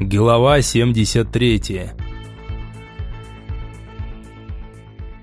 Глава 73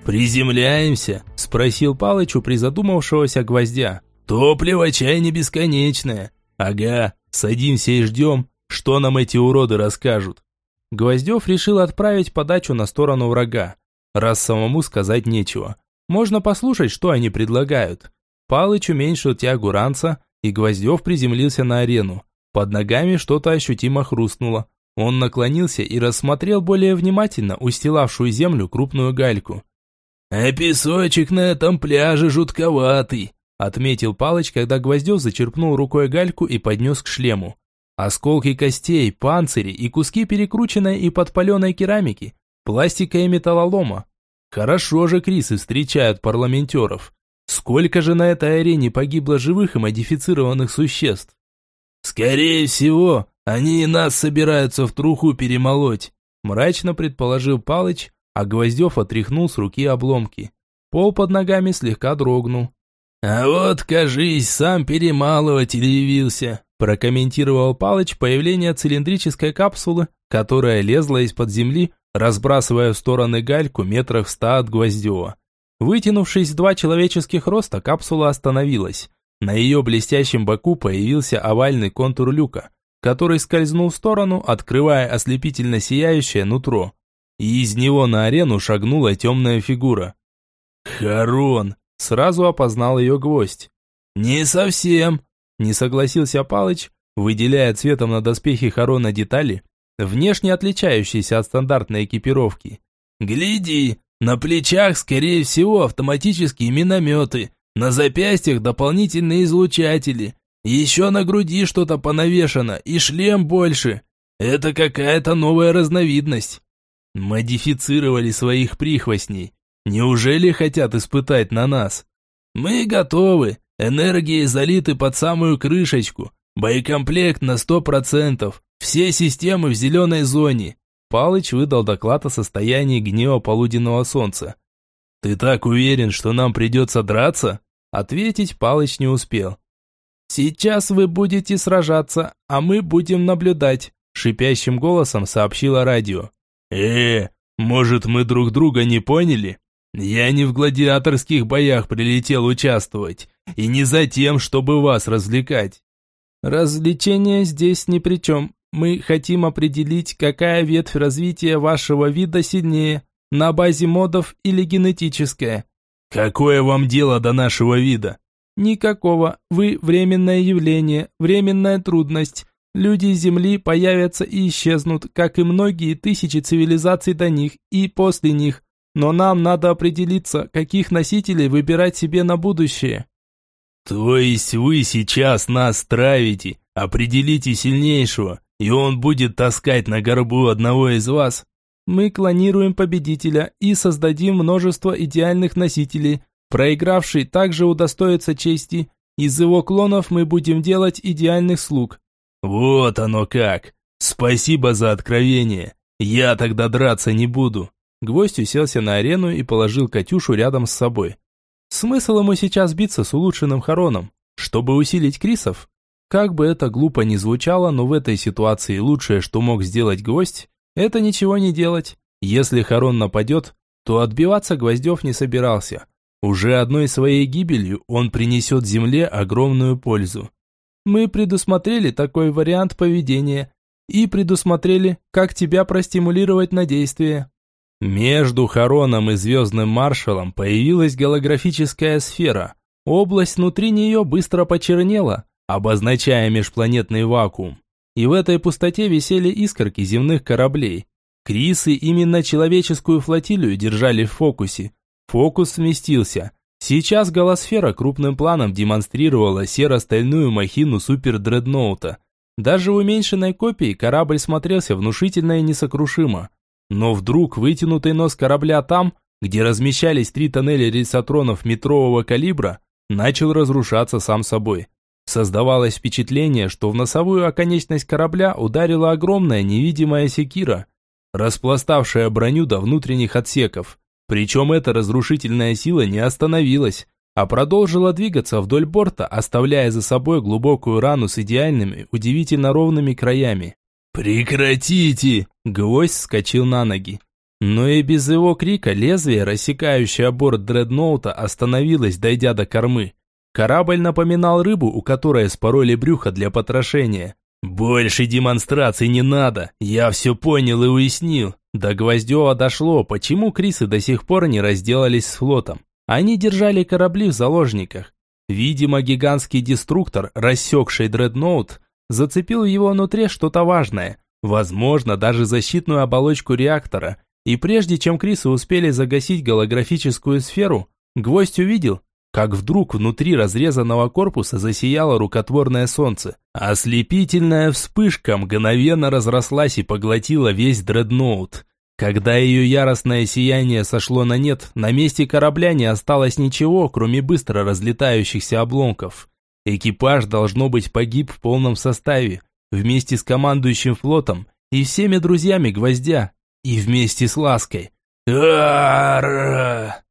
«Приземляемся?» – спросил Палыч у призадумавшегося гвоздя. «Топливо чай не бесконечное». «Ага, садимся и ждем, что нам эти уроды расскажут». Гвоздев решил отправить подачу на сторону врага, раз самому сказать нечего. Можно послушать, что они предлагают. Палыч уменьшил тягу ранца, и Гвоздев приземлился на арену. Под ногами что-то ощутимо хрустнуло. Он наклонился и рассмотрел более внимательно устилавшую землю крупную гальку. «А песочек на этом пляже жутковатый», отметил Палыч, когда Гвоздев зачерпнул рукой гальку и поднес к шлему. Осколки костей, панцири и куски перекрученной и подпаленной керамики, пластика и металлолома. Хорошо же Крисы встречают парламентеров. Сколько же на этой арене погибло живых и модифицированных существ? «Скорее всего, они и нас собираются в труху перемолоть», мрачно предположил Палыч, а Гвоздев отряхнул с руки обломки. Пол под ногами слегка дрогнул. «А вот, кажись, сам перемалыватель явился», прокомментировал Палыч появление цилиндрической капсулы, которая лезла из-под земли, разбрасывая в стороны гальку метрах в ста от Гвоздева. Вытянувшись два человеческих роста, капсула остановилась. На ее блестящем боку появился овальный контур люка, который скользнул в сторону, открывая ослепительно сияющее нутро. И из него на арену шагнула темная фигура. «Харон!» – сразу опознал ее гвоздь. «Не совсем!» – не согласился Палыч, выделяя цветом на доспехе Харона детали, внешне отличающиеся от стандартной экипировки. «Гляди, на плечах, скорее всего, автоматические минометы, на запястьях дополнительные излучатели. Еще на груди что-то понавешено, и шлем больше. Это какая-то новая разновидность. Модифицировали своих прихвостней. Неужели хотят испытать на нас? Мы готовы. Энергии залиты под самую крышечку. Боекомплект на сто процентов. Все системы в зеленой зоне. Палыч выдал доклад о состоянии гнева полуденного солнца. «Ты так уверен, что нам придется драться?» Ответить Палыч не успел. «Сейчас вы будете сражаться, а мы будем наблюдать», шипящим голосом сообщило радио. «Э, может, мы друг друга не поняли? Я не в гладиаторских боях прилетел участвовать, и не за тем, чтобы вас развлекать». «Развлечение здесь ни при чем. Мы хотим определить, какая ветвь развития вашего вида сильнее, на базе модов или генетическое. Какое вам дело до нашего вида? Никакого. Вы временное явление, временная трудность. Люди Земли появятся и исчезнут, как и многие тысячи цивилизаций до них и после них. Но нам надо определиться, каких носителей выбирать себе на будущее. То есть вы сейчас нас травите, определите сильнейшего, и он будет таскать на горбу одного из вас? Мы клонируем победителя и создадим множество идеальных носителей. Проигравший также удостоится чести. Из его клонов мы будем делать идеальных слуг. Вот оно как. Спасибо за откровение. Я тогда драться не буду. Гвоздь уселся на арену и положил Катюшу рядом с собой. Смысл ему сейчас биться с улучшенным Хароном, чтобы усилить Крисов? Как бы это глупо ни звучало, но в этой ситуации лучшее, что мог сделать Гвоздь, это ничего не делать. Если Харон нападет, то отбиваться Гвоздев не собирался. Уже одной своей гибелью он принесет земле огромную пользу. Мы предусмотрели такой вариант поведения и предусмотрели, как тебя простимулировать на действие. Между Хароном и Звездным Маршалом появилась голографическая сфера. Область внутри нее быстро почернела, обозначая межпланетный вакуум и в этой пустоте висели искорки земных кораблей. Крисы именно человеческую флотилию держали в фокусе. Фокус сместился. Сейчас голосфера крупным планом демонстрировала серо-стальную махину супер-дредноута. Даже в уменьшенной копии корабль смотрелся внушительно и несокрушимо. Но вдруг вытянутый нос корабля там, где размещались три тоннеля рельсотронов метрового калибра, начал разрушаться сам собой. Создавалось впечатление, что в носовую оконечность корабля ударила огромная невидимая секира, распластавшая броню до внутренних отсеков. Причем эта разрушительная сила не остановилась, а продолжила двигаться вдоль борта, оставляя за собой глубокую рану с идеальными, удивительно ровными краями. «Прекратите!» Гвоздь вскочил на ноги. Но и без его крика лезвие, рассекающее борт дредноута, остановилось, дойдя до кормы. Корабль напоминал рыбу, у которой спороли брюхо для потрошения. «Больше демонстраций не надо, я все понял и уяснил». До Гвоздева дошло, почему Крисы до сих пор не разделались с флотом. Они держали корабли в заложниках. Видимо, гигантский деструктор, рассекший дредноут, зацепил в его внутри что-то важное, возможно, даже защитную оболочку реактора, и прежде чем Крисы успели загасить голографическую сферу, Гвоздь увидел, как вдруг внутри разрезанного корпуса засияло рукотворное солнце. Ослепительная вспышка мгновенно разрослась и поглотила весь дредноут. Когда ее яростное сияние сошло на нет, на месте корабля не осталось ничего, кроме быстро разлетающихся обломков. Экипаж, должно быть, погиб в полном составе, вместе с командующим флотом и всеми друзьями Гвоздя, и вместе с Лаской.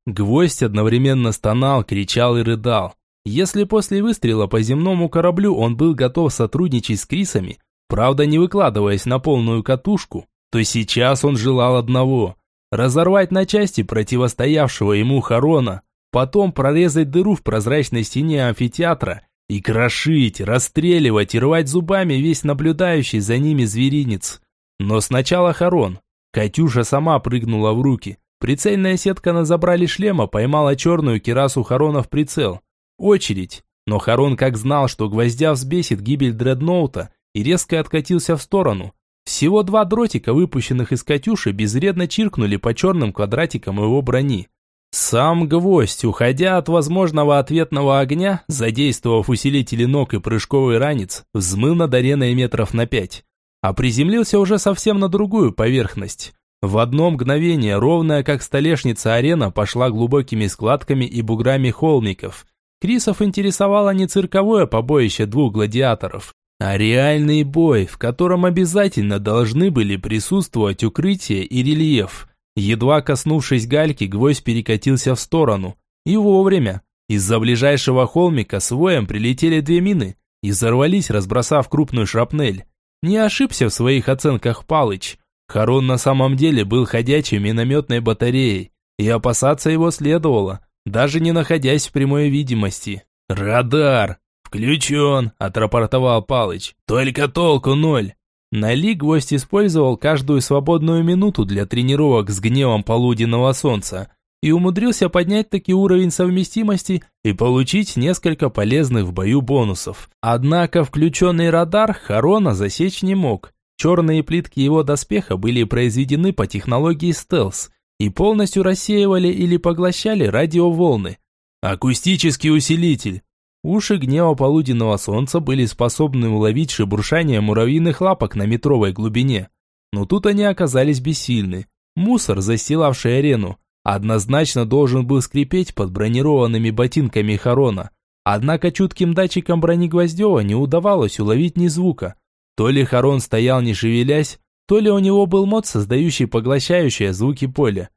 Гвоздь одновременно стонал, кричал и рыдал. Если после выстрела по земному кораблю он был готов сотрудничать с Крисами, правда не выкладываясь на полную катушку, то сейчас он желал одного – разорвать на части противостоявшего ему Харона, потом прорезать дыру в прозрачной стене амфитеатра и крошить, расстреливать и рвать зубами весь наблюдающий за ними зверинец. Но сначала Харон, Катюша сама прыгнула в руки. Прицельная сетка на забрали шлема поймала черную кирасу Харона в прицел. Очередь. Но Харон как знал, что гвоздя взбесит гибель дредноута и резко откатился в сторону. Всего два дротика, выпущенных из Катюши, безвредно чиркнули по черным квадратикам его брони. Сам гвоздь, уходя от возможного ответного огня, задействовав усилители ног и прыжковый ранец, взмыл над ареной метров на пять а приземлился уже совсем на другую поверхность. В одно мгновение ровная, как столешница арена, пошла глубокими складками и буграми холмиков. Крисов интересовало не цирковое побоище двух гладиаторов, а реальный бой, в котором обязательно должны были присутствовать укрытие и рельеф. Едва коснувшись гальки, гвоздь перекатился в сторону. И вовремя. Из-за ближайшего холмика с воем прилетели две мины и взорвались, разбросав крупную шрапнель. Не ошибся в своих оценках Палыч. Харон на самом деле был ходячей минометной батареей, и опасаться его следовало, даже не находясь в прямой видимости. «Радар! Включен!» – отрапортовал Палыч. «Только толку ноль!» Нали гвоздь использовал каждую свободную минуту для тренировок с гневом полуденного солнца и умудрился поднять таки уровень совместимости и получить несколько полезных в бою бонусов. Однако включенный радар Харона засечь не мог. Черные плитки его доспеха были произведены по технологии стелс и полностью рассеивали или поглощали радиоволны. Акустический усилитель. Уши гнева полуденного солнца были способны уловить шебуршание муравьиных лапок на метровой глубине. Но тут они оказались бессильны. Мусор, застилавший арену, однозначно должен был скрипеть под бронированными ботинками Харона. Однако чутким датчикам брони Гвоздева не удавалось уловить ни звука. То ли Харон стоял не шевелясь, то ли у него был мод, создающий поглощающие звуки поля.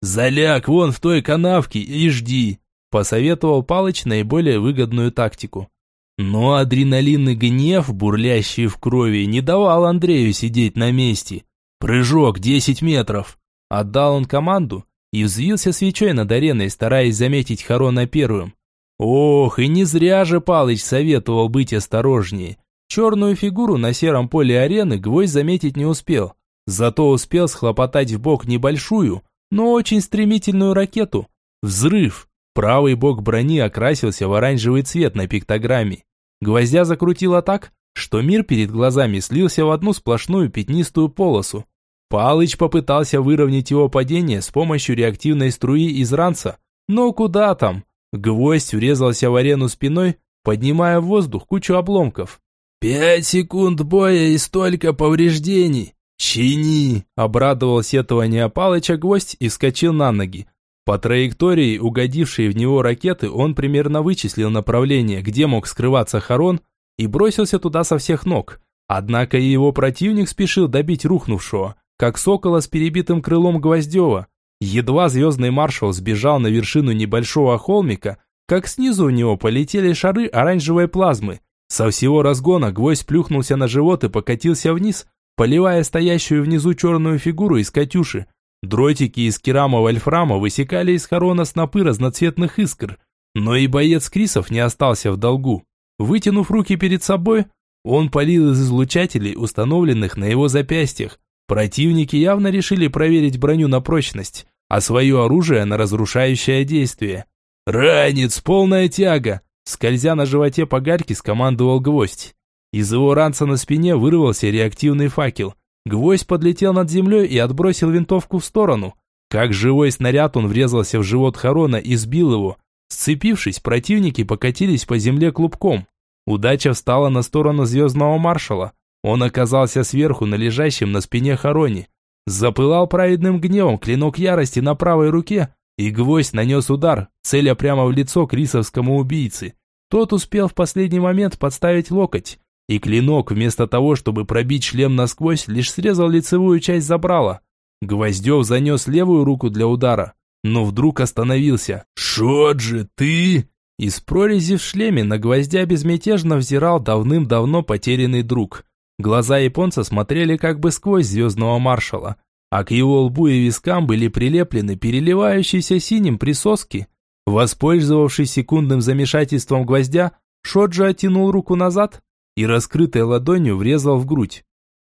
«Заляг вон в той канавке и жди», – посоветовал Палыч наиболее выгодную тактику. Но адреналинный гнев, бурлящий в крови, не давал Андрею сидеть на месте. «Прыжок десять метров!» Отдал он команду, и взвился свечой над ареной, стараясь заметить Харона первым. Ох, и не зря же Палыч советовал быть осторожнее. Черную фигуру на сером поле арены гвоздь заметить не успел. Зато успел схлопотать в бок небольшую, но очень стремительную ракету. Взрыв! Правый бок брони окрасился в оранжевый цвет на пиктограмме. Гвоздя закрутило так, что мир перед глазами слился в одну сплошную пятнистую полосу. Палыч попытался выровнять его падение с помощью реактивной струи из ранца, но куда там? Гвоздь врезался в арену спиной, поднимая в воздух кучу обломков. «Пять секунд боя и столько повреждений! Чини!» Обрадовал сетование Палыча гвоздь и вскочил на ноги. По траектории, угодившей в него ракеты, он примерно вычислил направление, где мог скрываться Харон, и бросился туда со всех ног. Однако и его противник спешил добить рухнувшего как сокола с перебитым крылом Гвоздева. Едва звездный маршал сбежал на вершину небольшого холмика, как снизу у него полетели шары оранжевой плазмы. Со всего разгона гвоздь плюхнулся на живот и покатился вниз, поливая стоящую внизу черную фигуру из Катюши. Дротики из керама вольфрама высекали из хорона снопы разноцветных искр. Но и боец Крисов не остался в долгу. Вытянув руки перед собой, он полил из излучателей, установленных на его запястьях. Противники явно решили проверить броню на прочность, а свое оружие на разрушающее действие. «Ранец, полная тяга!» Скользя на животе по гальке, скомандовал гвоздь. Из его ранца на спине вырвался реактивный факел. Гвоздь подлетел над землей и отбросил винтовку в сторону. Как живой снаряд он врезался в живот Харона и сбил его. Сцепившись, противники покатились по земле клубком. Удача встала на сторону звездного маршала. Он оказался сверху на лежащем на спине Хароне. Запылал праведным гневом клинок ярости на правой руке, и гвоздь нанес удар, целя прямо в лицо крисовскому убийце. Тот успел в последний момент подставить локоть, и клинок, вместо того, чтобы пробить шлем насквозь, лишь срезал лицевую часть забрала. Гвоздев занес левую руку для удара, но вдруг остановился. «Шоджи, ты...» Из прорези в шлеме на гвоздя безмятежно взирал давным-давно потерянный друг. Глаза японца смотрели как бы сквозь звездного маршала, а к его лбу и вискам были прилеплены переливающиеся синим присоски. Воспользовавшись секундным замешательством гвоздя, Шоджи оттянул руку назад и раскрытой ладонью врезал в грудь.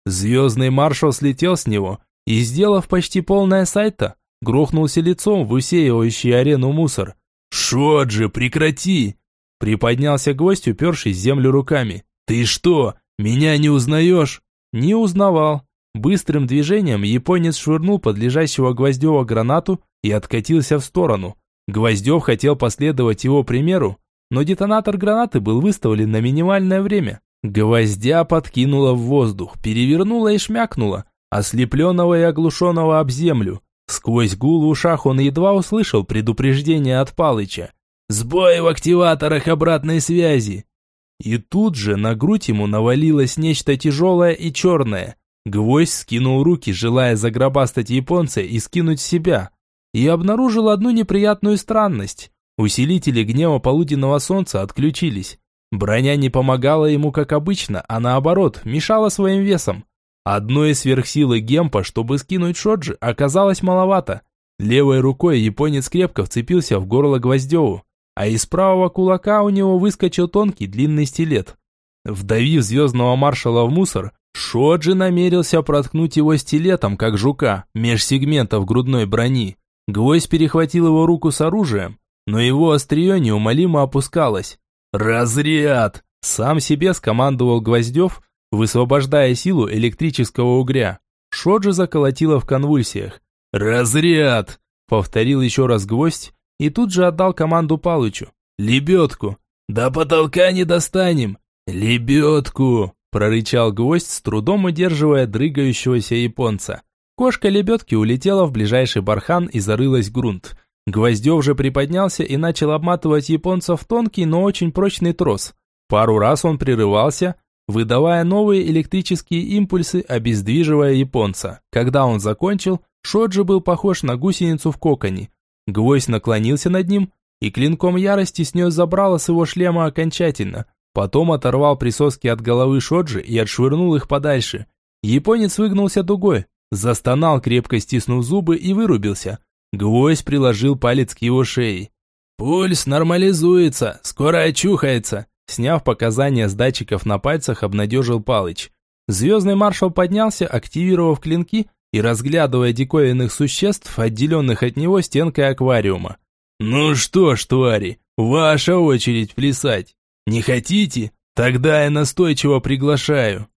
Звездный маршал слетел с него и, сделав почти полное сайта, грохнулся лицом в усеивающий арену мусор. «Шоджи, прекрати!» Приподнялся гость, упершись землю руками. «Ты что, меня не узнаешь?» Не узнавал. Быстрым движением японец швырнул под лежащего Гвоздева гранату и откатился в сторону. Гвоздев хотел последовать его примеру, но детонатор гранаты был выставлен на минимальное время. Гвоздя подкинула в воздух, перевернула и шмякнула, ослепленного и оглушенного об землю. Сквозь гул в ушах он едва услышал предупреждение от Палыча. «Сбой в активаторах обратной связи!» И тут же на грудь ему навалилось нечто тяжелое и черное. Гвоздь скинул руки, желая загробастать японца и скинуть себя. И обнаружил одну неприятную странность. Усилители гнева полуденного солнца отключились. Броня не помогала ему, как обычно, а наоборот, мешала своим весом. Одной сверхсилы Гемпа, чтобы скинуть Шоджи, оказалось маловато. Левой рукой японец крепко вцепился в горло Гвоздеву, а из правого кулака у него выскочил тонкий длинный стилет. Вдавив звездного маршала в мусор, Шоджи намерился проткнуть его стилетом, как жука, меж сегментов грудной брони. Гвоздь перехватил его руку с оружием, но его острие неумолимо опускалось. «Разряд!» Сам себе скомандовал Гвоздев, высвобождая силу электрического угря. Шоджи заколотило в конвульсиях. «Разряд!» Повторил еще раз гвоздь и тут же отдал команду Палычу. «Лебедку!» «До потолка не достанем!» «Лебедку!» Прорычал гвоздь, с трудом удерживая дрыгающегося японца. Кошка лебедки улетела в ближайший бархан и зарылась в грунт. Гвоздев же приподнялся и начал обматывать японца в тонкий, но очень прочный трос. Пару раз он прерывался, выдавая новые электрические импульсы, обездвиживая японца. Когда он закончил, Шоджи был похож на гусеницу в коконе. Гвоздь наклонился над ним и клинком ярости снес забрало с его шлема окончательно. Потом оторвал присоски от головы Шоджи и отшвырнул их подальше. Японец выгнулся дугой, застонал, крепко стиснув зубы и вырубился. Гвоздь приложил палец к его шее. «Пульс нормализуется, скоро очухается», сняв показания с датчиков на пальцах, обнадежил Палыч. Звездный маршал поднялся, активировав клинки и разглядывая диковинных существ, отделенных от него стенкой аквариума. «Ну что ж, твари, ваша очередь плясать. Не хотите? Тогда я настойчиво приглашаю».